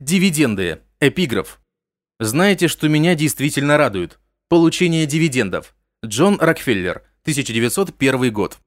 Дивиденды. Эпиграф. Знаете, что меня действительно радует? Получение дивидендов. Джон Рокфеллер, 1901 год.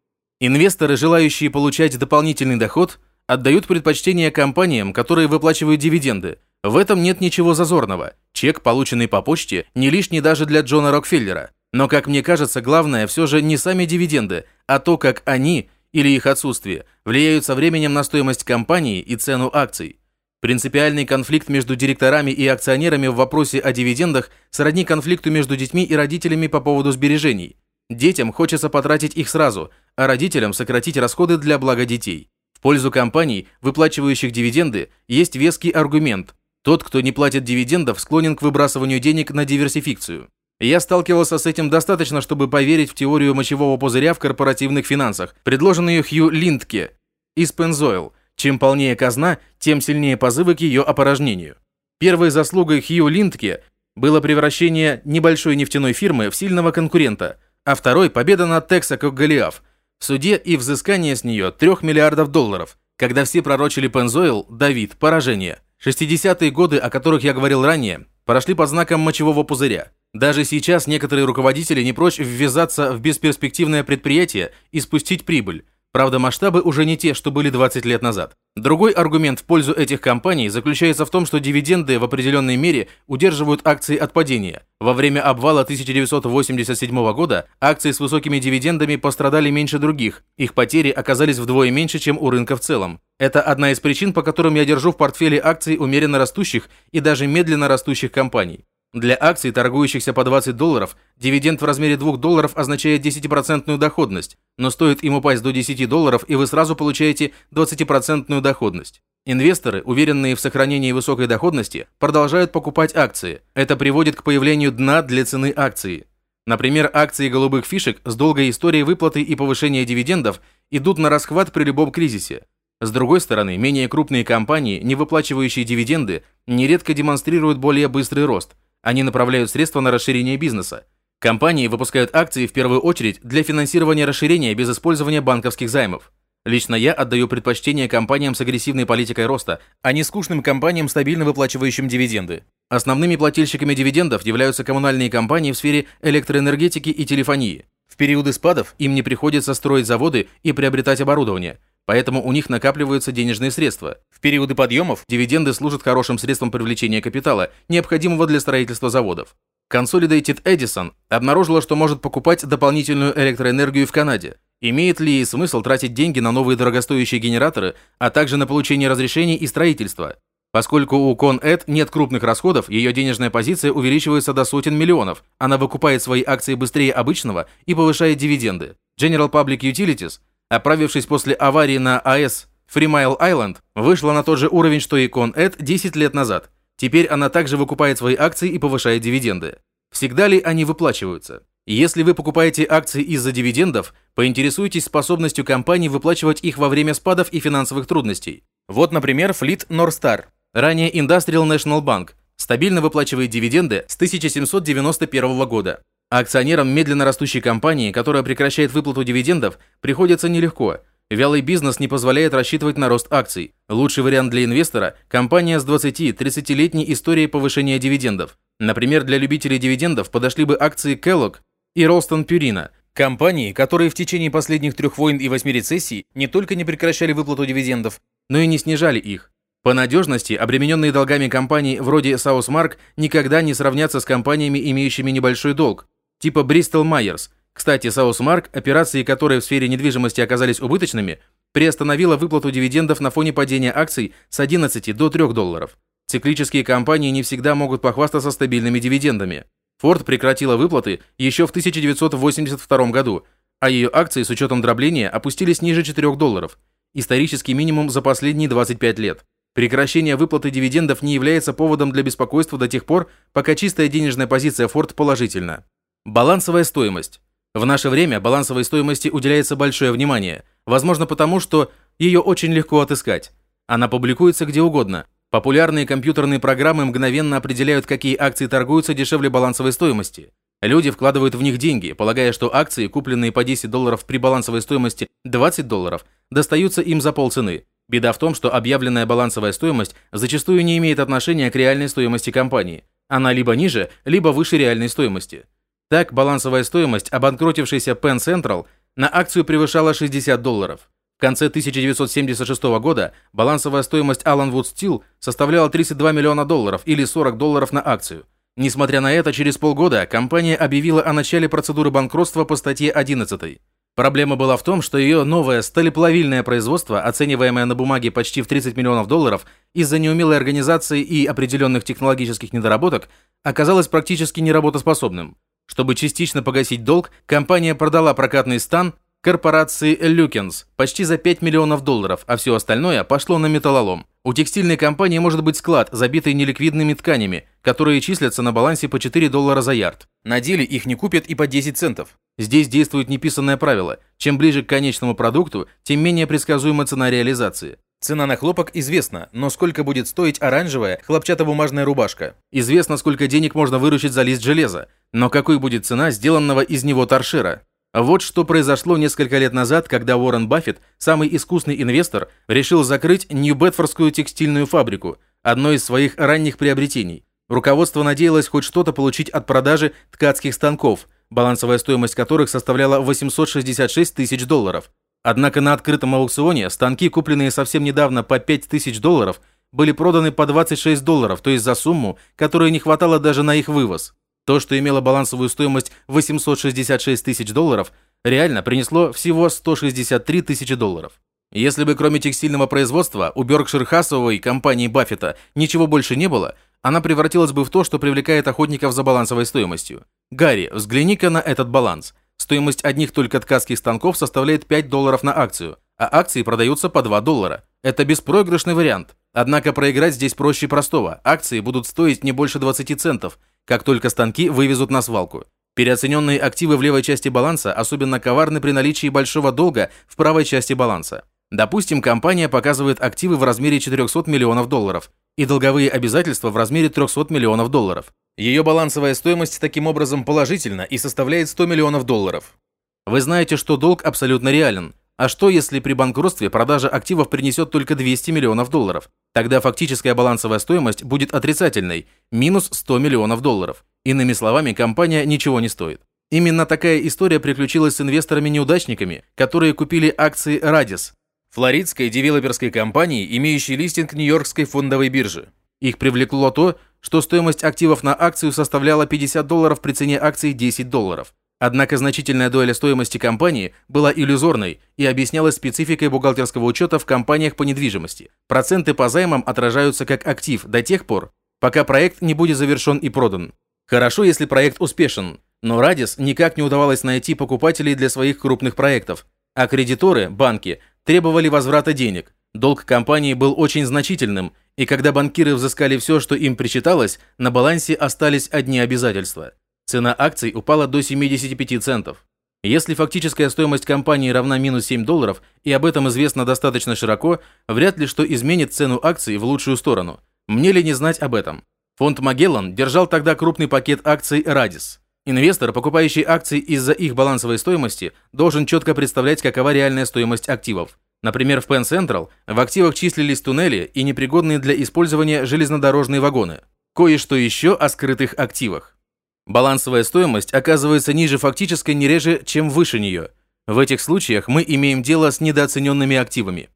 Инвесторы, желающие получать дополнительный доход, отдают предпочтение компаниям, которые выплачивают дивиденды. В этом нет ничего зазорного. Чек, полученный по почте, не лишний даже для Джона Рокфеллера. Но, как мне кажется, главное все же не сами дивиденды, а то, как они, или их отсутствие, влияют со временем на стоимость компании и цену акций. Принципиальный конфликт между директорами и акционерами в вопросе о дивидендах сродни конфликту между детьми и родителями по поводу сбережений. Детям хочется потратить их сразу, а родителям сократить расходы для блага детей. В пользу компаний, выплачивающих дивиденды, есть веский аргумент. Тот, кто не платит дивидендов, склонен к выбрасыванию денег на диверсификцию. Я сталкивался с этим достаточно, чтобы поверить в теорию мочевого пузыря в корпоративных финансах, предложенную Хью Линдке из Пензойл – чем полнее казна, тем сильнее позывы к ее опорожнению. Первой заслугой Хью Линдке было превращение небольшой нефтяной фирмы в сильного конкурента, а второй – победа над Texaco Голиаф в суде и взыскание с нее 3 миллиардов долларов, когда все пророчили Пензоил, Давид, поражение. 60-е годы, о которых я говорил ранее, прошли под знаком мочевого пузыря. Даже сейчас некоторые руководители не прочь ввязаться в бесперспективное предприятие и спустить прибыль, Правда, масштабы уже не те, что были 20 лет назад. Другой аргумент в пользу этих компаний заключается в том, что дивиденды в определенной мере удерживают акции от падения. Во время обвала 1987 года акции с высокими дивидендами пострадали меньше других, их потери оказались вдвое меньше, чем у рынка в целом. Это одна из причин, по которым я держу в портфеле акций умеренно растущих и даже медленно растущих компаний. Для акций, торгующихся по 20 долларов, дивиденд в размере 2 долларов означает 10% доходность, но стоит им упасть до 10 долларов, и вы сразу получаете 20% доходность. Инвесторы, уверенные в сохранении высокой доходности, продолжают покупать акции. Это приводит к появлению дна для цены акции. Например, акции голубых фишек с долгой историей выплаты и повышения дивидендов идут на расхват при любом кризисе. С другой стороны, менее крупные компании, не выплачивающие дивиденды, нередко демонстрируют более быстрый рост – они направляют средства на расширение бизнеса. Компании выпускают акции в первую очередь для финансирования расширения без использования банковских займов. Лично я отдаю предпочтение компаниям с агрессивной политикой роста, а не скучным компаниям, стабильно выплачивающим дивиденды. Основными плательщиками дивидендов являются коммунальные компании в сфере электроэнергетики и телефонии. В периоды спадов им не приходится строить заводы и приобретать оборудование – Поэтому у них накапливаются денежные средства. В периоды подъемов дивиденды служат хорошим средством привлечения капитала, необходимого для строительства заводов. Consolidated Edison обнаружила, что может покупать дополнительную электроэнергию в Канаде. Имеет ли смысл тратить деньги на новые дорогостоящие генераторы, а также на получение разрешений и строительство? Поскольку у ConEd нет крупных расходов, ее денежная позиция увеличивается до сотен миллионов. Она выкупает свои акции быстрее обычного и повышает дивиденды. General Public Utilities Оправившись после аварии на АЭС Three Mile Island, вышла на тот же уровень, что и ConEd 10 лет назад. Теперь она также выкупает свои акции и повышает дивиденды. Всегда ли они выплачиваются? Если вы покупаете акции из-за дивидендов, поинтересуйтесь способностью компании выплачивать их во время спадов и финансовых трудностей. Вот, например, Fleet Norstar, ранее Industrial National Bank, стабильно выплачивает дивиденды с 1791 года. Акционерам медленно растущей компании, которая прекращает выплату дивидендов, приходится нелегко. Вялый бизнес не позволяет рассчитывать на рост акций. Лучший вариант для инвестора – компания с 20-30-летней историей повышения дивидендов. Например, для любителей дивидендов подошли бы акции Kellogg и Ralston Purina – компании, которые в течение последних трех войн и восьми рецессий не только не прекращали выплату дивидендов, но и не снижали их. По надежности, обремененные долгами компаний вроде Southmark никогда не сравнятся с компаниями, имеющими небольшой долг, типа Bristol Myers. Кстати, Southmark, операции которые в сфере недвижимости оказались убыточными, приостановила выплату дивидендов на фоне падения акций с 11 до 3 долларов. Циклические компании не всегда могут похвастаться стабильными дивидендами. Ford прекратила выплаты еще в 1982 году, а ее акции с учетом дробления опустились ниже 4 долларов, исторический минимум за последние 25 лет. Прекращение выплаты дивидендов не является поводом для беспокойства до тех пор, пока чистая денежная позиция Ford положительна. Балансовая стоимость. В наше время балансовой стоимости уделяется большое внимание, возможно потому, что ее очень легко отыскать. Она публикуется где угодно. Популярные компьютерные программы мгновенно определяют, какие акции торгуются дешевле балансовой стоимости. Люди вкладывают в них деньги, полагая, что акции, купленные по 10 долларов при балансовой стоимости 20 долларов, достаются им за полцены. Беда в том, что объявленная балансовая стоимость зачастую не имеет отношения к реальной стоимости компании. Она либо ниже, либо выше реальной стоимости. Так, балансовая стоимость обанкротившейся Penn Central на акцию превышала 60 долларов. В конце 1976 года балансовая стоимость Alan Wood Steel составляла 32 миллиона долларов или 40 долларов на акцию. Несмотря на это, через полгода компания объявила о начале процедуры банкротства по статье 11. Проблема была в том, что ее новое сталеплавильное производство, оцениваемое на бумаге почти в 30 миллионов долларов, из-за неумелой организации и определенных технологических недоработок, оказалось практически неработоспособным. Чтобы частично погасить долг, компания продала прокатный стан корпорации Люкенс почти за 5 миллионов долларов, а все остальное пошло на металлолом. У текстильной компании может быть склад, забитый неликвидными тканями, которые числятся на балансе по 4 доллара за ярд. На деле их не купят и по 10 центов. Здесь действует неписанное правило. Чем ближе к конечному продукту, тем менее предсказуема цена реализации. Цена на хлопок известна, но сколько будет стоить оранжевая хлопчатобумажная рубашка? Известно, сколько денег можно выручить за лист железа, но какой будет цена сделанного из него торшера? Вот что произошло несколько лет назад, когда Уоррен Баффет, самый искусный инвестор, решил закрыть Нью-Бетфордскую текстильную фабрику, одно из своих ранних приобретений. Руководство надеялось хоть что-то получить от продажи ткацких станков, балансовая стоимость которых составляла 866 тысяч долларов. Однако на открытом аукционе станки, купленные совсем недавно по 5 тысяч долларов, были проданы по 26 долларов, то есть за сумму, которой не хватало даже на их вывоз. То, что имело балансовую стоимость 866 тысяч долларов, реально принесло всего 163 тысячи долларов. Если бы кроме текстильного производства у Беркшир-Хассовой компании Баффета ничего больше не было, она превратилась бы в то, что привлекает охотников за балансовой стоимостью. Гарри, взгляни-ка на этот баланс. Стоимость одних только ткацких станков составляет 5 долларов на акцию, а акции продаются по 2 доллара. Это беспроигрышный вариант. Однако проиграть здесь проще простого. Акции будут стоить не больше 20 центов, как только станки вывезут на свалку. Переоцененные активы в левой части баланса особенно коварны при наличии большого долга в правой части баланса. Допустим, компания показывает активы в размере 400 миллионов долларов и долговые обязательства в размере 300 миллионов долларов. Ее балансовая стоимость таким образом положительна и составляет 100 миллионов долларов. Вы знаете, что долг абсолютно реален, а что, если при банкротстве продажа активов принесет только 200 миллионов долларов? Тогда фактическая балансовая стоимость будет отрицательной – минус 100 миллионов долларов. Иными словами, компания ничего не стоит. Именно такая история приключилась с инвесторами-неудачниками, которые купили акции Radis, флоридской девелоперской компании, имеющей листинг Нью-Йоркской фондовой биржи. Их привлекло то, что стоимость активов на акцию составляла 50 долларов при цене акций 10 долларов. Однако значительная доля стоимости компании была иллюзорной и объяснялась спецификой бухгалтерского учета в компаниях по недвижимости. Проценты по займам отражаются как актив до тех пор, пока проект не будет завершен и продан. Хорошо, если проект успешен, но Радис никак не удавалось найти покупателей для своих крупных проектов, а кредиторы, банки, требовали возврата денег. Долг компании был очень значительным, и когда банкиры взыскали все, что им причиталось, на балансе остались одни обязательства. Цена акций упала до 75 центов. Если фактическая стоимость компании равна минус 7 долларов, и об этом известно достаточно широко, вряд ли что изменит цену акций в лучшую сторону. Мне ли не знать об этом? Фонд Магеллан держал тогда крупный пакет акций Radis. Инвестор, покупающий акции из-за их балансовой стоимости, должен четко представлять, какова реальная стоимость активов. Например, в Penn Central в активах числились туннели и непригодные для использования железнодорожные вагоны. Кое-что еще о скрытых активах. Балансовая стоимость оказывается ниже фактической не реже, чем выше нее. В этих случаях мы имеем дело с недооцененными активами.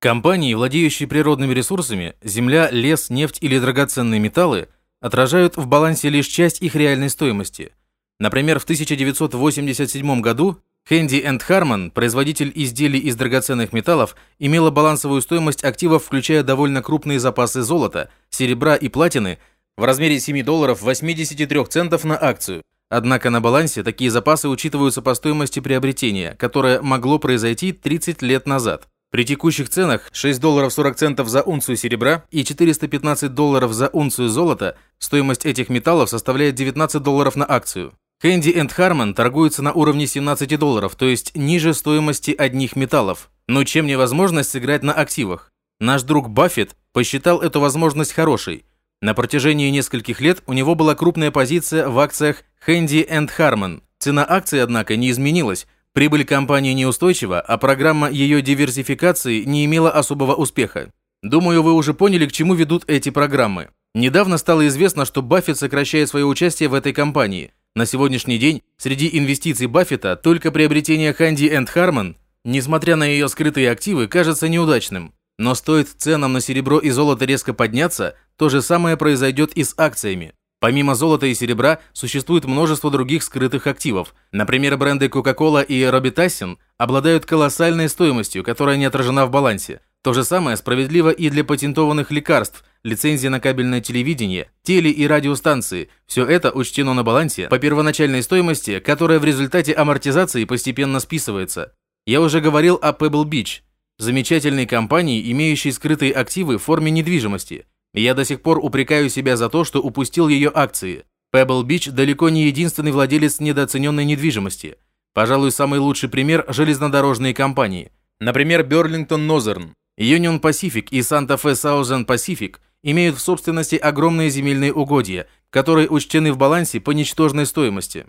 Компании, владеющие природными ресурсами, земля, лес, нефть или драгоценные металлы, отражают в балансе лишь часть их реальной стоимости. Например, в 1987 году Handy Harman, производитель изделий из драгоценных металлов, имела балансовую стоимость активов, включая довольно крупные запасы золота, серебра и платины, в размере 7 долларов 83 центов на акцию. Однако на балансе такие запасы учитываются по стоимости приобретения, которое могло произойти 30 лет назад. При текущих ценах 6 долларов 40 центов за унцию серебра и 415 долларов за унцию золота стоимость этих металлов составляет 19 долларов на акцию. Хэнди энд Харман торгуются на уровне 17 долларов, то есть ниже стоимости одних металлов. Но чем невозможность сыграть на активах? Наш друг Баффет посчитал эту возможность хорошей – на протяжении нескольких лет у него была крупная позиция в акциях Handy Harman. Цена акций, однако, не изменилась, Прибыль компании неустойчива, а программа ее диверсификации не имела особого успеха. Думаю, вы уже поняли, к чему ведут эти программы. Недавно стало известно, что Баффет сокращает свое участие в этой компании. На сегодняшний день среди инвестиций Баффета только приобретение Ханди энд Харман, несмотря на ее скрытые активы, кажется неудачным. Но стоит ценам на серебро и золото резко подняться, то же самое произойдет и с акциями. Помимо золота и серебра, существует множество других скрытых активов. Например, бренды Coca-Cola и Robitussin обладают колоссальной стоимостью, которая не отражена в балансе. То же самое справедливо и для патентованных лекарств, лицензии на кабельное телевидение, теле- и радиостанции. Все это учтено на балансе по первоначальной стоимости, которая в результате амортизации постепенно списывается. Я уже говорил о Pebble Beach, замечательной компании, имеющей скрытые активы в форме недвижимости. Я до сих пор упрекаю себя за то, что упустил ее акции. Pebble Beach далеко не единственный владелец недооцененной недвижимости. Пожалуй, самый лучший пример – железнодорожные компании. Например, Burlington Northern, Union Pacific и Santa Fe Southern Pacific имеют в собственности огромные земельные угодья, которые учтены в балансе по ничтожной стоимости.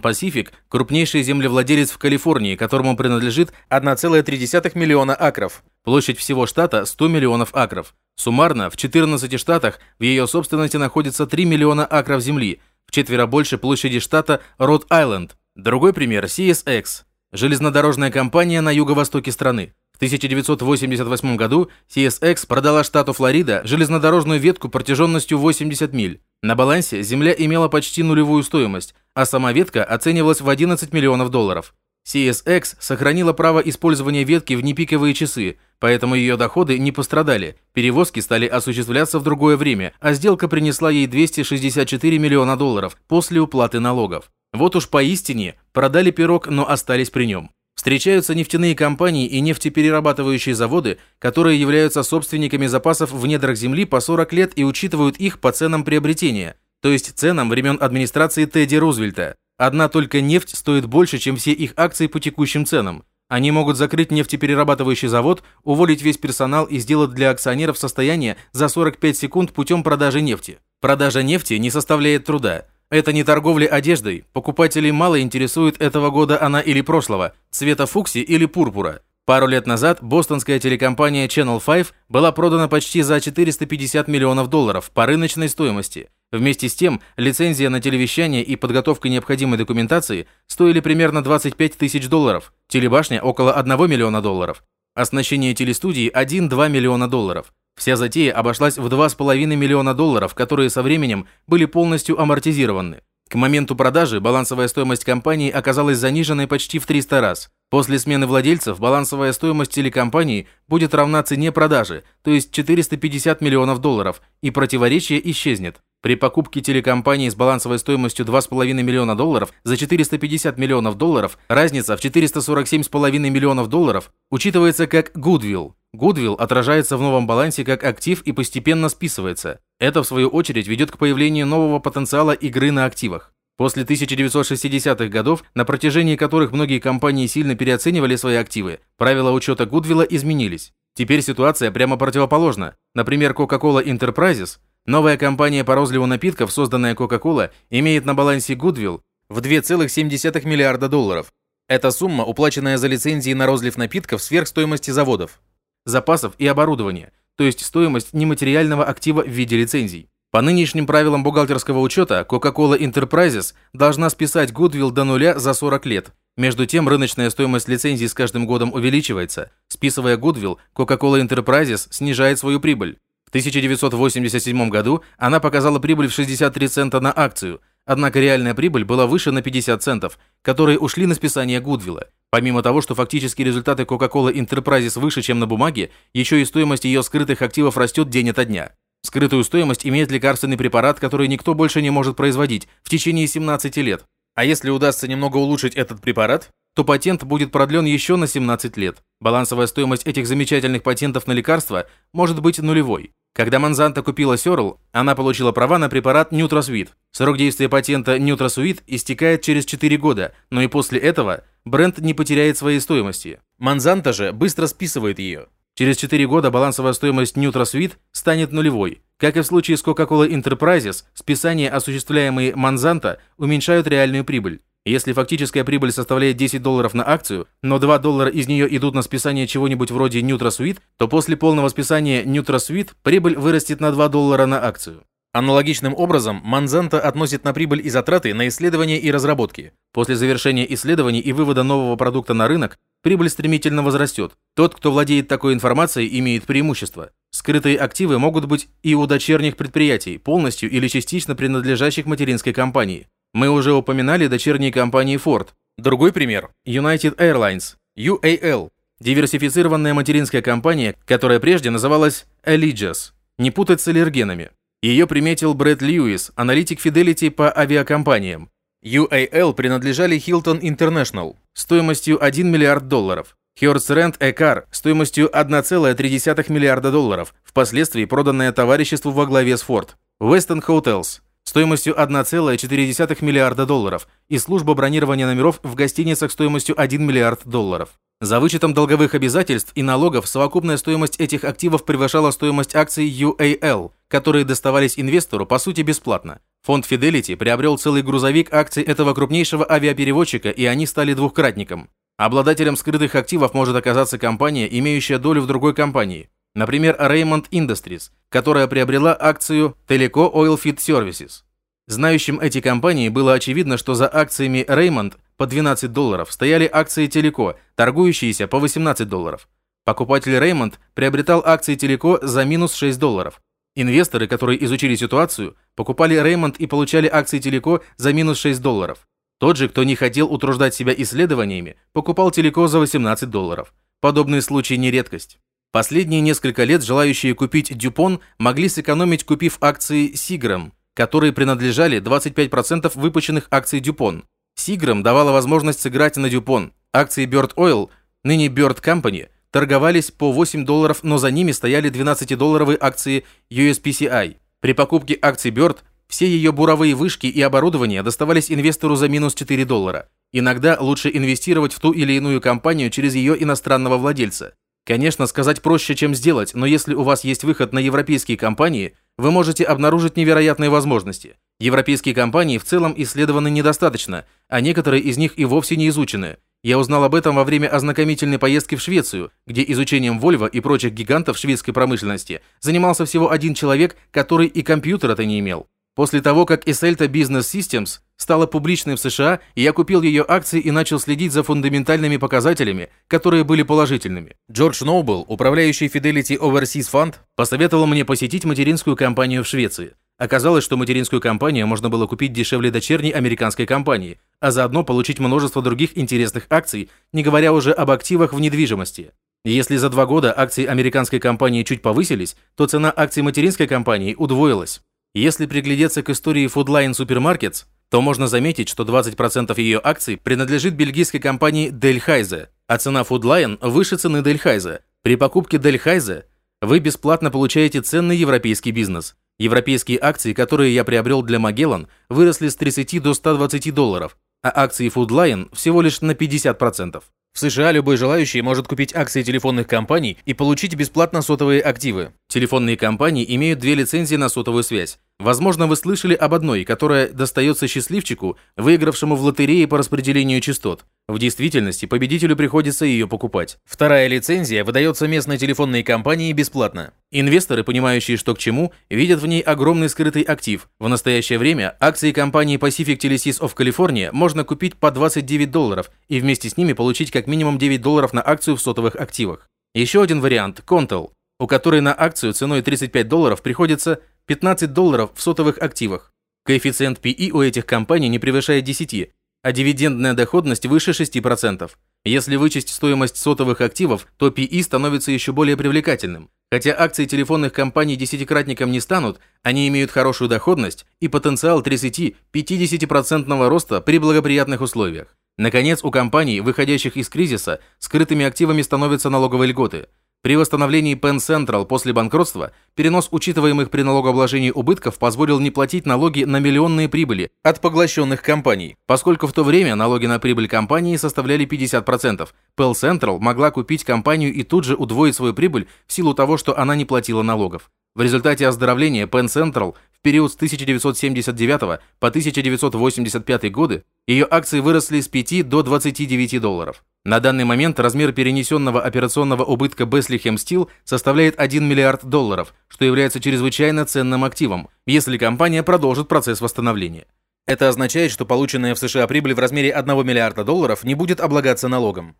Pacific – крупнейший землевладелец в Калифорнии, которому принадлежит 1,3 миллиона акров. Площадь всего штата – 100 миллионов акров. Суммарно, в 14 штатах в ее собственности находится 3 миллиона акров земли, в четверо больше площади штата Род-Айленд. Другой пример – CSX – железнодорожная компания на юго-востоке страны. В 1988 году CSX продала штату Флорида железнодорожную ветку протяженностью 80 миль. На балансе земля имела почти нулевую стоимость, а сама ветка оценивалась в 11 миллионов долларов. CSX сохранила право использования ветки в непиковые часы, поэтому ее доходы не пострадали. Перевозки стали осуществляться в другое время, а сделка принесла ей 264 миллиона долларов после уплаты налогов. Вот уж поистине продали пирог, но остались при нем. Встречаются нефтяные компании и нефтеперерабатывающие заводы, которые являются собственниками запасов в недрах земли по 40 лет и учитывают их по ценам приобретения, то есть ценам времен администрации Тедди Рузвельта. Одна только нефть стоит больше, чем все их акции по текущим ценам. Они могут закрыть нефтеперерабатывающий завод, уволить весь персонал и сделать для акционеров состояние за 45 секунд путем продажи нефти. Продажа нефти не составляет труда. Это не торговля одеждой. Покупателей мало интересует этого года она или прошлого, цвета фукси или пурпура. Пару лет назад бостонская телекомпания Channel 5 была продана почти за 450 миллионов долларов по рыночной стоимости. Вместе с тем, лицензия на телевещание и подготовка необходимой документации стоили примерно 25 тысяч долларов, телебашня около 1 миллиона долларов, оснащение телестудии 1-2 миллиона долларов. Вся затея обошлась в 2,5 миллиона долларов, которые со временем были полностью амортизированы. К моменту продажи балансовая стоимость компании оказалась заниженной почти в 300 раз. После смены владельцев балансовая стоимость телекомпании будет равна цене продажи, то есть 450 миллионов долларов, и противоречие исчезнет. При покупке телекомпании с балансовой стоимостью 2,5 миллиона долларов за 450 миллионов долларов разница в 447,5 миллионов долларов учитывается как goodwill. Goodwill отражается в новом балансе как актив и постепенно списывается. Это, в свою очередь, ведет к появлению нового потенциала игры на активах. После 1960-х годов, на протяжении которых многие компании сильно переоценивали свои активы, правила учета Гудвилла изменились. Теперь ситуация прямо противоположна. Например, Coca-Cola Enterprises, новая компания по розливу напитков, созданная Coca-Cola, имеет на балансе Goodwill в 2,7 миллиарда долларов. Эта сумма, уплаченная за лицензии на розлив напитков сверх стоимости заводов запасов и оборудования, то есть стоимость нематериального актива в виде лицензий. По нынешним правилам бухгалтерского учета, Coca-Cola Enterprises должна списать Goodwill до нуля за 40 лет. Между тем, рыночная стоимость лицензий с каждым годом увеличивается. Списывая Goodwill, Coca-Cola Enterprises снижает свою прибыль. В 1987 году она показала прибыль в 63 цента на акцию, однако реальная прибыль была выше на 50 центов, которые ушли на списание Гудвилла. Помимо того, что фактические результаты Coca-Cola Enterprises выше, чем на бумаге, еще и стоимость ее скрытых активов растет день ото дня. Скрытую стоимость имеет лекарственный препарат, который никто больше не может производить в течение 17 лет. А если удастся немного улучшить этот препарат, то патент будет продлен еще на 17 лет. Балансовая стоимость этих замечательных патентов на лекарства может быть нулевой. Когда Монзанто купила Сёрл, она получила права на препарат Нютросвит. Срок действия патента Нютросвит истекает через 4 года, но и после этого бренд не потеряет своей стоимости. Монзанто же быстро списывает ее. Через 4 года балансовая стоимость Нютросвит станет нулевой. Как и в случае с Coca-Cola Enterprises, списания, осуществляемые Монзанто, уменьшают реальную прибыль. Если фактическая прибыль составляет 10 долларов на акцию, но 2 доллара из нее идут на списание чего-нибудь вроде NutraSuite, то после полного списания NutraSuite прибыль вырастет на 2 доллара на акцию. Аналогичным образом Монзанто относит на прибыль и затраты на исследования и разработки. После завершения исследований и вывода нового продукта на рынок, прибыль стремительно возрастет. Тот, кто владеет такой информацией, имеет преимущество. Скрытые активы могут быть и у дочерних предприятий, полностью или частично принадлежащих материнской компании. Мы уже упоминали дочерние компании Ford. Другой пример – United Airlines, UAL, диверсифицированная материнская компания, которая прежде называлась Allegiance, не путать с аллергенами. Ее приметил Брэд Льюис, аналитик Fidelity по авиакомпаниям. UAL принадлежали Hilton International стоимостью 1 миллиард долларов. Hertz Rent A стоимостью 1,3 миллиарда долларов, впоследствии проданная товариществу во главе с Ford. Weston Hotels стоимостью 1,4 миллиарда долларов и служба бронирования номеров в гостиницах стоимостью 1 миллиард долларов. За вычетом долговых обязательств и налогов совокупная стоимость этих активов превышала стоимость акций UAL, которые доставались инвестору по сути бесплатно. Фонд Fidelity приобрел целый грузовик акций этого крупнейшего авиаперевозчика, и они стали двухкратником. Обладателем скрытых активов может оказаться компания, имеющая долю в другой компании. Например, Raymond Industries, которая приобрела акцию Teleco Oilfield Services. Знающим эти компании было очевидно, что за акциями Raymond по 12 долларов стояли акции Teleco, торгующиеся по 18 долларов. Покупатель Raymond приобретал акции Teleco за минус 6 долларов. Инвесторы, которые изучили ситуацию, покупали Raymond и получали акции Teleco за минус 6 долларов. Тот же, кто не хотел утруждать себя исследованиями, покупал Teleco за 18 долларов. Подобные случаи не редкость. Последние несколько лет желающие купить Dupont могли сэкономить, купив акции Seagram, которые принадлежали 25% выпущенных акций Dupont. Seagram давала возможность сыграть на Dupont. Акции Bird Oil, ныне Bird Company, торговались по 8 долларов, но за ними стояли 12-долларовые акции USPCI. При покупке акций Bird все ее буровые вышки и оборудование доставались инвестору за минус 4 доллара. Иногда лучше инвестировать в ту или иную компанию через ее иностранного владельца. Конечно, сказать проще, чем сделать, но если у вас есть выход на европейские компании, вы можете обнаружить невероятные возможности. Европейские компании в целом исследованы недостаточно, а некоторые из них и вовсе не изучены. Я узнал об этом во время ознакомительной поездки в Швецию, где изучением Volvo и прочих гигантов шведской промышленности занимался всего один человек, который и компьютера-то не имел. После того, как Iselta Business Systems стала публичной в США, я купил ее акции и начал следить за фундаментальными показателями, которые были положительными. Джордж Ноубл, управляющий Fidelity Overseas Fund, посоветовал мне посетить материнскую компанию в Швеции. Оказалось, что материнскую компанию можно было купить дешевле дочерней американской компании, а заодно получить множество других интересных акций, не говоря уже об активах в недвижимости. Если за два года акции американской компании чуть повысились, то цена акций материнской компании удвоилась. Если приглядеться к истории Foodline Supermarkets, то можно заметить, что 20% ее акций принадлежит бельгийской компании Delhaize, а цена Foodline выше цены Delhaize. При покупке Delhaize вы бесплатно получаете ценный европейский бизнес. Европейские акции, которые я приобрел для Magellan, выросли с 30 до 120 долларов, а акции Foodline всего лишь на 50%. В США любой желающий может купить акции телефонных компаний и получить бесплатно сотовые активы. Телефонные компании имеют две лицензии на сотовую связь. Возможно, вы слышали об одной, которая достается счастливчику, выигравшему в лотерее по распределению частот. В действительности, победителю приходится ее покупать. Вторая лицензия выдается местной телефонной компании бесплатно. Инвесторы, понимающие, что к чему, видят в ней огромный скрытый актив. В настоящее время акции компании Pacific Telesis of California можно купить по 29 долларов и вместе с ними получить как минимум 9 долларов на акцию в сотовых активах. Еще один вариант – Contel, у которой на акцию ценой 35 долларов приходится 15 долларов в сотовых активах. Коэффициент PI у этих компаний не превышает 10, а дивидендная доходность выше 6%. Если вычесть стоимость сотовых активов, то PI становится еще более привлекательным. Хотя акции телефонных компаний десятикратником не станут, они имеют хорошую доходность и потенциал 30-50% роста при благоприятных условиях. Наконец, у компаний, выходящих из кризиса, скрытыми активами становятся налоговые льготы – при восстановлении Penn Central после банкротства перенос учитываемых при налогообложении убытков позволил не платить налоги на миллионные прибыли от поглощенных компаний. Поскольку в то время налоги на прибыль компании составляли 50%, Penn Central могла купить компанию и тут же удвоить свою прибыль в силу того, что она не платила налогов. В результате оздоровления Penn Central период с 1979 по 1985 годы ее акции выросли с 5 до 29 долларов. На данный момент размер перенесенного операционного убытка Bethlehem Steel составляет 1 миллиард долларов, что является чрезвычайно ценным активом, если компания продолжит процесс восстановления. Это означает, что полученная в США прибыль в размере 1 миллиарда долларов не будет облагаться налогом.